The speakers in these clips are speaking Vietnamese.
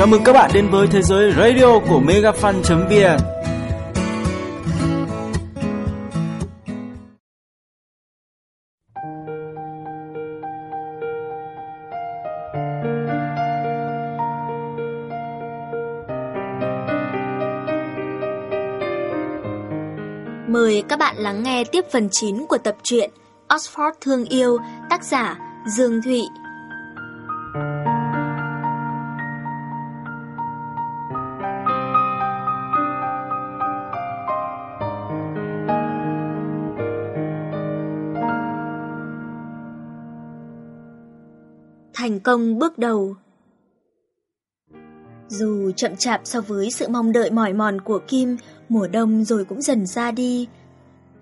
Chào mừng các bạn đến với thế giới radio của megafan.vn Mời các bạn lắng nghe tiếp phần 9 của tập truyện Oxford Thương Yêu, tác giả Dương Thụy. Thành công bước đầu Dù chậm chạp so với sự mong đợi mỏi mòn của Kim, mùa đông rồi cũng dần ra đi.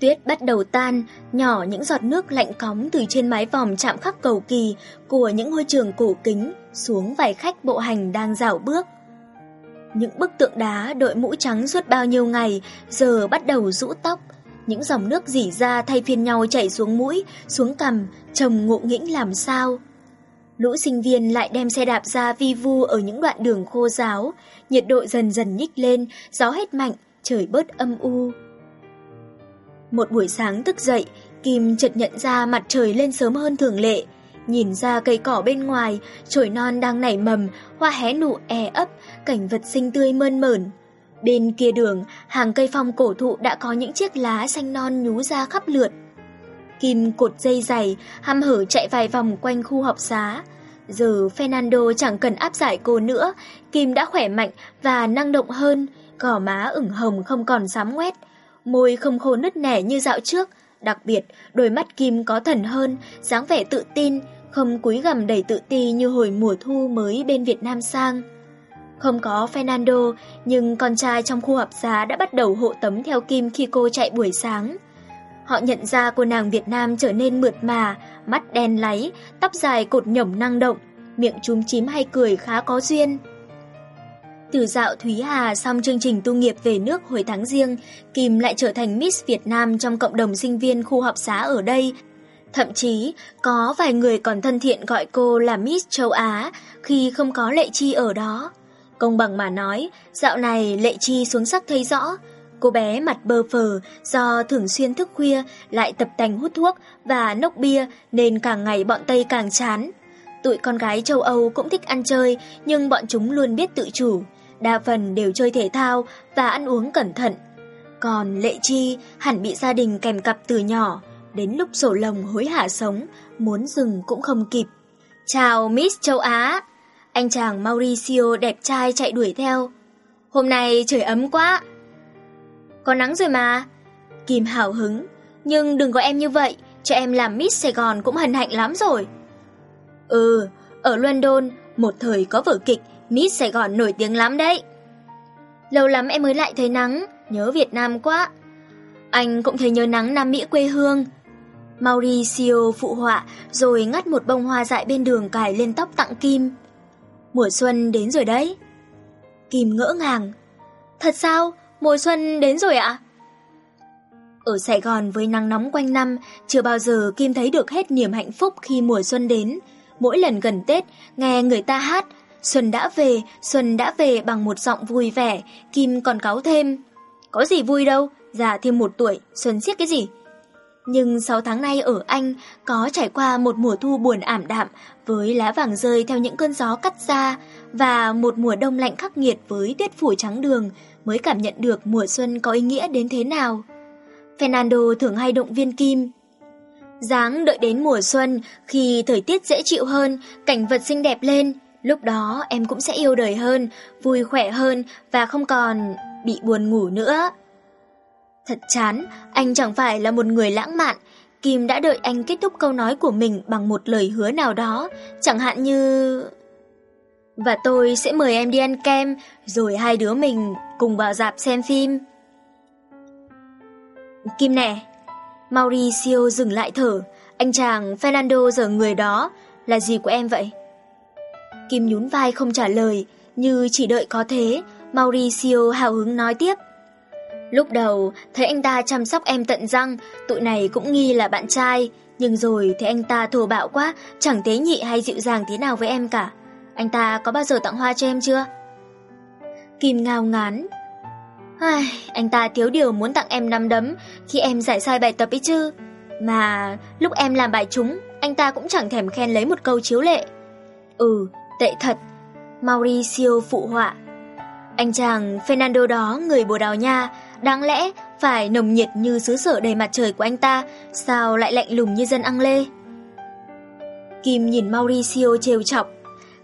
Tuyết bắt đầu tan, nhỏ những giọt nước lạnh cóng từ trên mái vòm chạm khắc cầu kỳ của những ngôi trường cổ kính xuống vài khách bộ hành đang dạo bước. Những bức tượng đá đội mũ trắng suốt bao nhiêu ngày giờ bắt đầu rũ tóc, những dòng nước dỉ ra thay phiên nhau chảy xuống mũi, xuống cằm, trông ngộ nghĩnh làm sao. Lũ sinh viên lại đem xe đạp ra vi vu ở những đoạn đường khô giáo, nhiệt độ dần dần nhích lên, gió hết mạnh, trời bớt âm u. Một buổi sáng thức dậy, Kim chợt nhận ra mặt trời lên sớm hơn thường lệ. Nhìn ra cây cỏ bên ngoài, chồi non đang nảy mầm, hoa hé nụ e ấp, cảnh vật xinh tươi mơn mởn. Bên kia đường, hàng cây phong cổ thụ đã có những chiếc lá xanh non nhú ra khắp lượt. Kim cột dây dày, hăm hở chạy vài vòng quanh khu học xá. Giờ Fernando chẳng cần áp giải cô nữa, Kim đã khỏe mạnh và năng động hơn, gò má ửng hồng không còn sám ngoét, môi không khô nứt nẻ như dạo trước, đặc biệt đôi mắt Kim có thần hơn, dáng vẻ tự tin, không cúi gằm đầy tự ti như hồi mùa thu mới bên Việt Nam sang. Không có Fernando, nhưng con trai trong khu học xá đã bắt đầu hộ tấm theo Kim khi cô chạy buổi sáng. Họ nhận ra cô nàng Việt Nam trở nên mượt mà, mắt đen láy, tóc dài cột nhổng năng động, miệng chúm chím hay cười khá có duyên. Từ dạo Thúy Hà xong chương trình tu nghiệp về nước hồi tháng riêng, Kim lại trở thành Miss Việt Nam trong cộng đồng sinh viên khu học xá ở đây. Thậm chí, có vài người còn thân thiện gọi cô là Miss Châu Á khi không có Lệ Chi ở đó. Công bằng mà nói, dạo này Lệ Chi xuống sắc thấy rõ. Cô bé mặt bơ phờ do thường xuyên thức khuya lại tập tành hút thuốc và nốc bia nên càng ngày bọn Tây càng chán. Tụi con gái châu Âu cũng thích ăn chơi nhưng bọn chúng luôn biết tự chủ đa phần đều chơi thể thao và ăn uống cẩn thận. Còn Lệ Chi hẳn bị gia đình kèm cặp từ nhỏ, đến lúc sổ lồng hối hả sống, muốn dừng cũng không kịp. Chào Miss Châu Á! Anh chàng Mauricio đẹp trai chạy đuổi theo. Hôm nay trời ấm quá. Có nắng rồi mà. Kim hào hứng, nhưng đừng có em như vậy, cho em làm Miss Sài Gòn cũng hân hạnh lắm rồi. Ừ, ở London, một thời có vở kịch Miss Sài Gòn nổi tiếng lắm đấy. Lâu lắm em mới lại thấy nắng, nhớ Việt Nam quá. Anh cũng thấy nhớ nắng Nam Mỹ quê hương. Mauricio phụ họa rồi ngắt một bông hoa dại bên đường cài lên tóc tặng Kim. Mùa xuân đến rồi đấy. Kim ngỡ ngàng. Thật sao? Mùa xuân đến rồi ạ? Ở Sài Gòn với nắng nóng quanh năm, chưa bao giờ Kim thấy được hết niềm hạnh phúc khi mùa xuân đến. Mỗi lần gần Tết, nghe người ta hát Xuân đã về, Xuân đã về bằng một giọng vui vẻ, Kim còn cáu thêm. Có gì vui đâu, già thêm một tuổi, Xuân siết cái gì? Nhưng 6 tháng nay ở Anh có trải qua một mùa thu buồn ảm đạm với lá vàng rơi theo những cơn gió cắt ra và một mùa đông lạnh khắc nghiệt với tuyết phủ trắng đường mới cảm nhận được mùa xuân có ý nghĩa đến thế nào. Fernando thường hay động viên Kim. Dáng đợi đến mùa xuân khi thời tiết dễ chịu hơn, cảnh vật xinh đẹp lên, Lúc đó em cũng sẽ yêu đời hơn, vui khỏe hơn và không còn bị buồn ngủ nữa. Thật chán, anh chẳng phải là một người lãng mạn. Kim đã đợi anh kết thúc câu nói của mình bằng một lời hứa nào đó, chẳng hạn như... Và tôi sẽ mời em đi ăn kem, rồi hai đứa mình cùng vào dạp xem phim. Kim nè, Mauricio dừng lại thở, anh chàng Fernando giờ người đó, là gì của em vậy? Kim nhún vai không trả lời, như chỉ đợi có thế, Mauricio hào hứng nói tiếp. Lúc đầu, thấy anh ta chăm sóc em tận răng, tụi này cũng nghi là bạn trai, nhưng rồi thấy anh ta thô bạo quá, chẳng tế nhị hay dịu dàng thế nào với em cả. Anh ta có bao giờ tặng hoa cho em chưa? Kim ngao ngán. Ai, anh ta thiếu điều muốn tặng em năm đấm khi em giải sai bài tập ấy chứ. Mà lúc em làm bài chúng anh ta cũng chẳng thèm khen lấy một câu chiếu lệ. Ừ, tệ thật. Mauricio phụ họa. Anh chàng Fernando đó, người Bồ Đào Nha, đáng lẽ phải nồng nhiệt như xứ sở đầy mặt trời của anh ta, sao lại lạnh lùng như dân ăn lê? Kim nhìn Mauricio trêu chọc.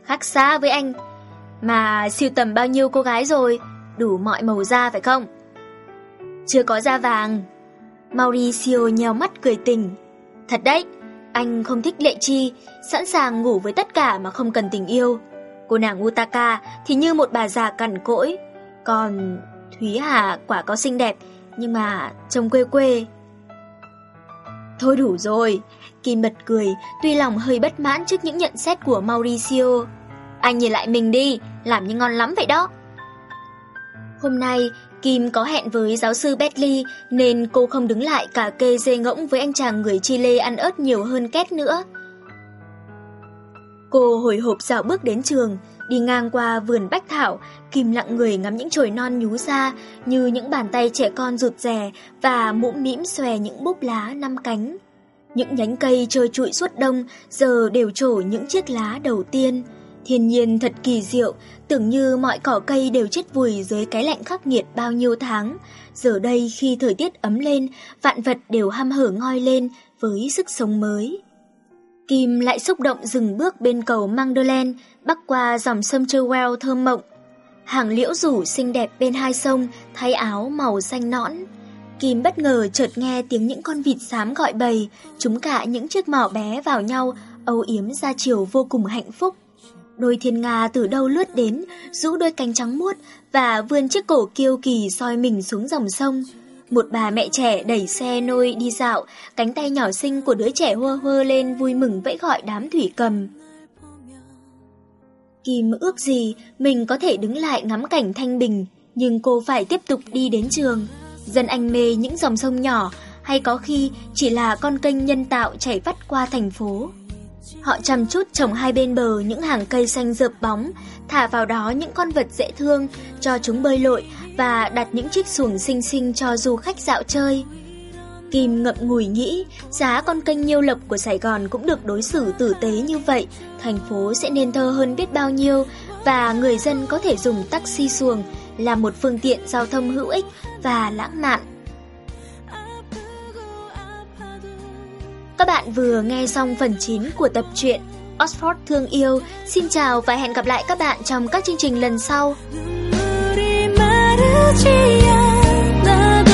Khác xa với anh. Mà siêu tầm bao nhiêu cô gái rồi, đủ mọi màu da phải không? Chưa có da vàng. Mauricio nheo mắt cười tình. Thật đấy, anh không thích lệ chi, sẵn sàng ngủ với tất cả mà không cần tình yêu. Cô nàng Utaka thì như một bà già cằn cỗi. Còn Thúy Hà quả có xinh đẹp, nhưng mà trông quê quê. Thôi đủ rồi, Kim bật cười, tuy lòng hơi bất mãn trước những nhận xét của Mauricio. Anh nhìn lại mình đi, làm như ngon lắm vậy đó. Hôm nay, Kim có hẹn với giáo sư Bentley nên cô không đứng lại cả kê dê ngỗng với anh chàng người Chile ăn ớt nhiều hơn két nữa. Cô hồi hộp dạo bước đến trường, đi ngang qua vườn bách thảo, kìm lặng người ngắm những chồi non nhú ra như những bàn tay trẻ con rụt rè và mũm mĩm xòe những búp lá năm cánh. Những nhánh cây trơ trụi suốt đông giờ đều trổ những chiếc lá đầu tiên. Thiên nhiên thật kỳ diệu, tưởng như mọi cỏ cây đều chết vùi dưới cái lạnh khắc nghiệt bao nhiêu tháng. Giờ đây khi thời tiết ấm lên, vạn vật đều ham hở ngoi lên với sức sống mới. Kim lại xúc động dừng bước bên cầu Magdalen, bắc qua dòng sông Cherwell thơm mộng. Hàng liễu rủ xinh đẹp bên hai sông, thay áo màu xanh nõn. Kim bất ngờ chợt nghe tiếng những con vịt xám gọi bầy, chúng cả những chiếc mỏ bé vào nhau, âu yếm ra chiều vô cùng hạnh phúc. Đôi thiên nga từ đâu lướt đến, rũ đôi cánh trắng muốt và vươn chiếc cổ kiêu kỳ soi mình xuống dòng sông. Một bà mẹ trẻ đẩy xe nôi đi dạo, cánh tay nhỏ xinh của đứa trẻ hơ hơ lên vui mừng vẫy gọi đám thủy cầm. Kim ước gì mình có thể đứng lại ngắm cảnh thanh bình, nhưng cô phải tiếp tục đi đến trường. Dân anh mê những dòng sông nhỏ, hay có khi chỉ là con kênh nhân tạo chảy vắt qua thành phố. Họ chăm chút trồng hai bên bờ những hàng cây xanh rợp bóng, thả vào đó những con vật dễ thương, cho chúng bơi lội và đặt những chiếc xuồng xinh xinh cho du khách dạo chơi. Kim ngậm ngùi nghĩ, giá con kênh nhiêu lộc của Sài Gòn cũng được đối xử tử tế như vậy, thành phố sẽ nên thơ hơn biết bao nhiêu và người dân có thể dùng taxi xuồng là một phương tiện giao thông hữu ích và lãng mạn. Các bạn vừa nghe xong phần 9 của tập truyện Oxford Thương Yêu. Xin chào và hẹn gặp lại các bạn trong các chương trình lần sau. 다르지 않아도